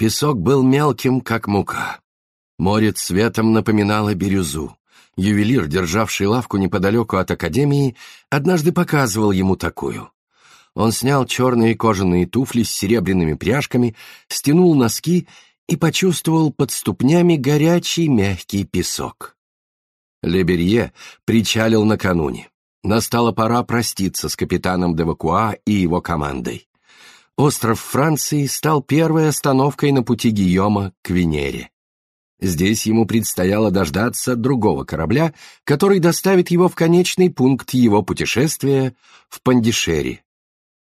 Песок был мелким, как мука. Море цветом напоминало бирюзу. Ювелир, державший лавку неподалеку от академии, однажды показывал ему такую. Он снял черные кожаные туфли с серебряными пряжками, стянул носки и почувствовал под ступнями горячий мягкий песок. Леберье причалил накануне. Настала пора проститься с капитаном Девакуа и его командой. Остров Франции стал первой остановкой на пути Гийома к Венере. Здесь ему предстояло дождаться другого корабля, который доставит его в конечный пункт его путешествия в Пандишери.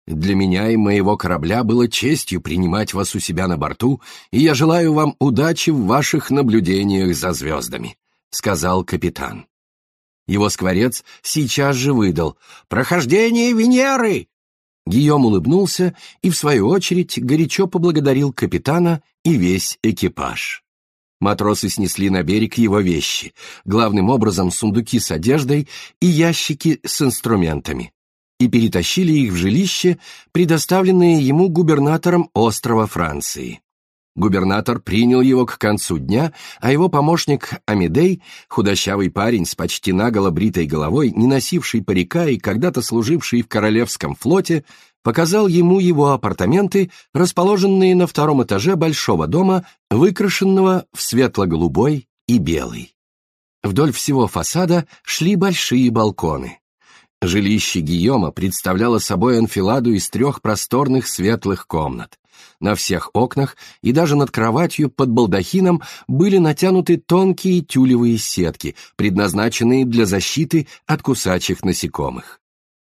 Для меня и моего корабля было честью принимать вас у себя на борту, и я желаю вам удачи в ваших наблюдениях за звездами», — сказал капитан. Его скворец сейчас же выдал «Прохождение Венеры!» Гийом улыбнулся и, в свою очередь, горячо поблагодарил капитана и весь экипаж. Матросы снесли на берег его вещи, главным образом сундуки с одеждой и ящики с инструментами и перетащили их в жилище, предоставленное ему губернатором острова Франции. Губернатор принял его к концу дня, а его помощник Амидей, худощавый парень с почти наголо бритой головой, не носивший парика и когда-то служивший в Королевском флоте, показал ему его апартаменты, расположенные на втором этаже большого дома, выкрашенного в светло-голубой и белый. Вдоль всего фасада шли большие балконы. Жилище Гийома представляло собой анфиладу из трех просторных светлых комнат. На всех окнах и даже над кроватью под балдахином были натянуты тонкие тюлевые сетки, предназначенные для защиты от кусачих насекомых.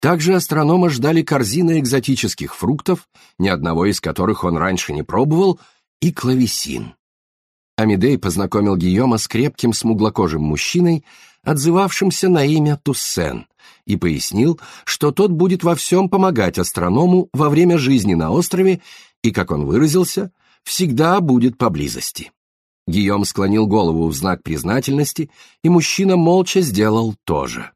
Также астронома ждали корзины экзотических фруктов, ни одного из которых он раньше не пробовал, и клавесин. Амидей познакомил Гийома с крепким смуглокожим мужчиной, отзывавшимся на имя Туссен, и пояснил, что тот будет во всем помогать астроному во время жизни на острове и, как он выразился, всегда будет поблизости. Гийом склонил голову в знак признательности, и мужчина молча сделал то же.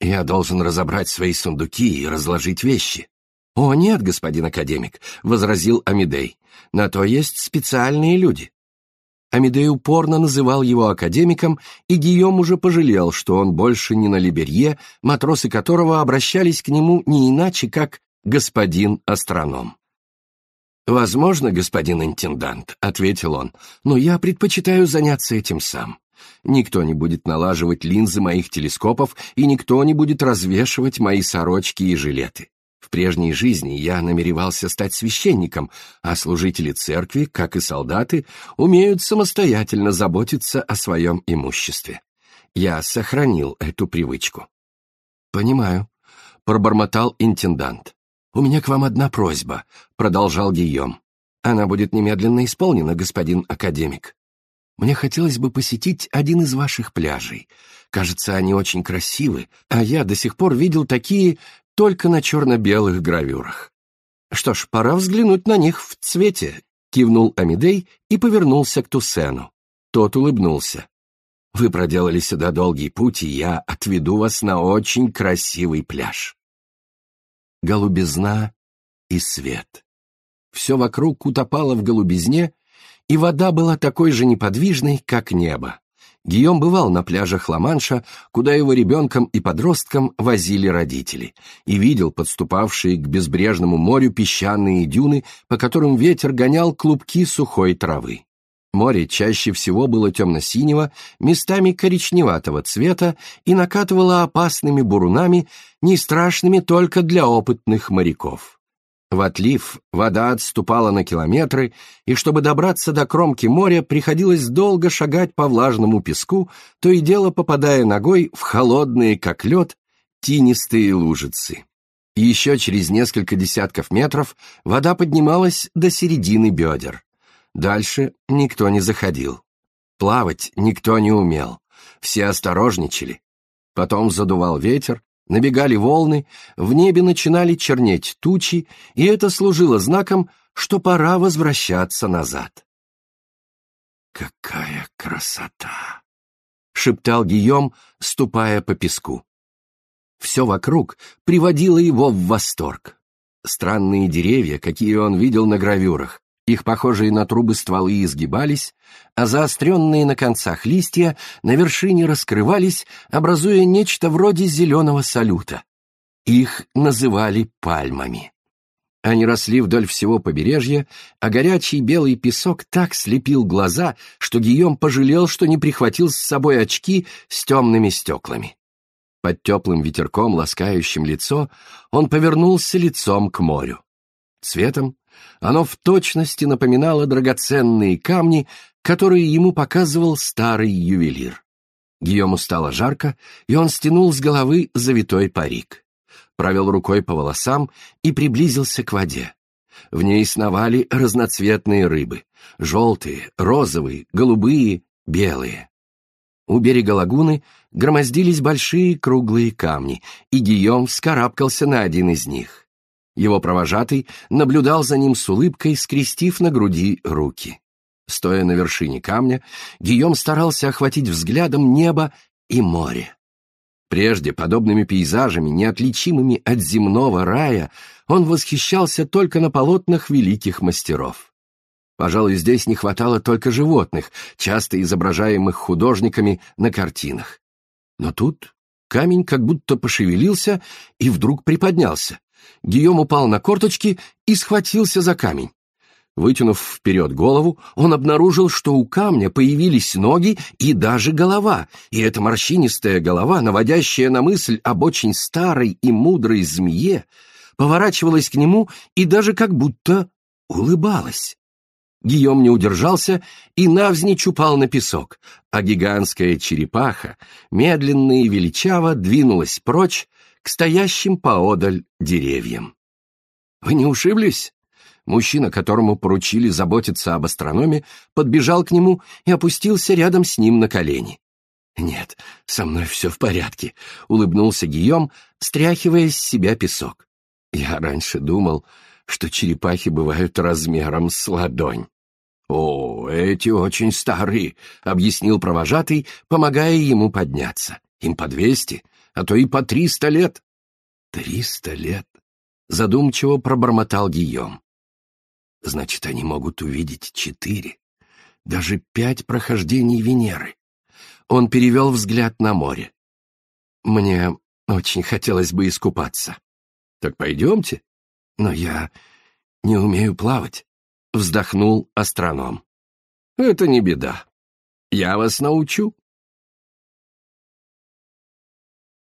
«Я должен разобрать свои сундуки и разложить вещи». «О, нет, господин академик», — возразил Амидей, — «на то есть специальные люди. Амидей упорно называл его академиком, и Гийом уже пожалел, что он больше не на Либерье, матросы которого обращались к нему не иначе, как «господин астроном». «Возможно, господин интендант», — ответил он, — «но я предпочитаю заняться этим сам. Никто не будет налаживать линзы моих телескопов, и никто не будет развешивать мои сорочки и жилеты. В прежней жизни я намеревался стать священником, а служители церкви, как и солдаты, умеют самостоятельно заботиться о своем имуществе. Я сохранил эту привычку. «Понимаю», — пробормотал интендант. «У меня к вам одна просьба», — продолжал Гийом. «Она будет немедленно исполнена, господин академик. Мне хотелось бы посетить один из ваших пляжей. Кажется, они очень красивы, а я до сих пор видел такие только на черно-белых гравюрах. Что ж, пора взглянуть на них в цвете, кивнул Амидей и повернулся к Тусену. Тот улыбнулся. Вы проделали сюда долгий путь, и я отведу вас на очень красивый пляж. Голубизна и свет. Все вокруг утопало в голубизне, и вода была такой же неподвижной, как небо. Гийом бывал на пляжах Ла-Манша, куда его ребенком и подростком возили родители, и видел подступавшие к безбрежному морю песчаные дюны, по которым ветер гонял клубки сухой травы. Море чаще всего было темно-синего, местами коричневатого цвета и накатывало опасными бурунами, не страшными только для опытных моряков. В отлив вода отступала на километры, и чтобы добраться до кромки моря, приходилось долго шагать по влажному песку, то и дело попадая ногой в холодные, как лед, тинистые лужицы. еще через несколько десятков метров вода поднималась до середины бедер. Дальше никто не заходил. Плавать никто не умел. Все осторожничали. Потом задувал ветер, Набегали волны, в небе начинали чернеть тучи, и это служило знаком, что пора возвращаться назад. «Какая красота!» — шептал Гийом, ступая по песку. Все вокруг приводило его в восторг. Странные деревья, какие он видел на гравюрах, Их похожие на трубы стволы изгибались, а заостренные на концах листья на вершине раскрывались, образуя нечто вроде зеленого салюта. Их называли пальмами. Они росли вдоль всего побережья, а горячий белый песок так слепил глаза, что Гийом пожалел, что не прихватил с собой очки с темными стеклами. Под теплым ветерком, ласкающим лицо, он повернулся лицом к морю. Цветом оно в точности напоминало драгоценные камни, которые ему показывал старый ювелир. Гийому стало жарко, и он стянул с головы завитой парик провел рукой по волосам и приблизился к воде. В ней сновали разноцветные рыбы — желтые, розовые, голубые, белые. У берега лагуны громоздились большие круглые камни, и Гийом вскарабкался на один из них. Его провожатый наблюдал за ним с улыбкой, скрестив на груди руки. Стоя на вершине камня, Гийом старался охватить взглядом небо и море. Прежде подобными пейзажами, неотличимыми от земного рая, он восхищался только на полотнах великих мастеров. Пожалуй, здесь не хватало только животных, часто изображаемых художниками на картинах. Но тут камень как будто пошевелился и вдруг приподнялся. Гийом упал на корточки и схватился за камень. Вытянув вперед голову, он обнаружил, что у камня появились ноги и даже голова, и эта морщинистая голова, наводящая на мысль об очень старой и мудрой змее, поворачивалась к нему и даже как будто улыбалась. Гийом не удержался и навзничь упал на песок, а гигантская черепаха медленно и величаво двинулась прочь к стоящим поодаль деревьям. «Вы не ушиблись?» Мужчина, которому поручили заботиться об астрономе, подбежал к нему и опустился рядом с ним на колени. «Нет, со мной все в порядке», — улыбнулся Гийом, стряхивая с себя песок. «Я раньше думал, что черепахи бывают размером с ладонь». «О, эти очень старые», — объяснил провожатый, помогая ему подняться. «Им по двести, а то и по триста лет». «Триста лет», — задумчиво пробормотал Гийом. Значит, они могут увидеть четыре, даже пять прохождений Венеры. Он перевел взгляд на море. Мне очень хотелось бы искупаться. Так пойдемте. Но я не умею плавать, вздохнул астроном. Это не беда. Я вас научу.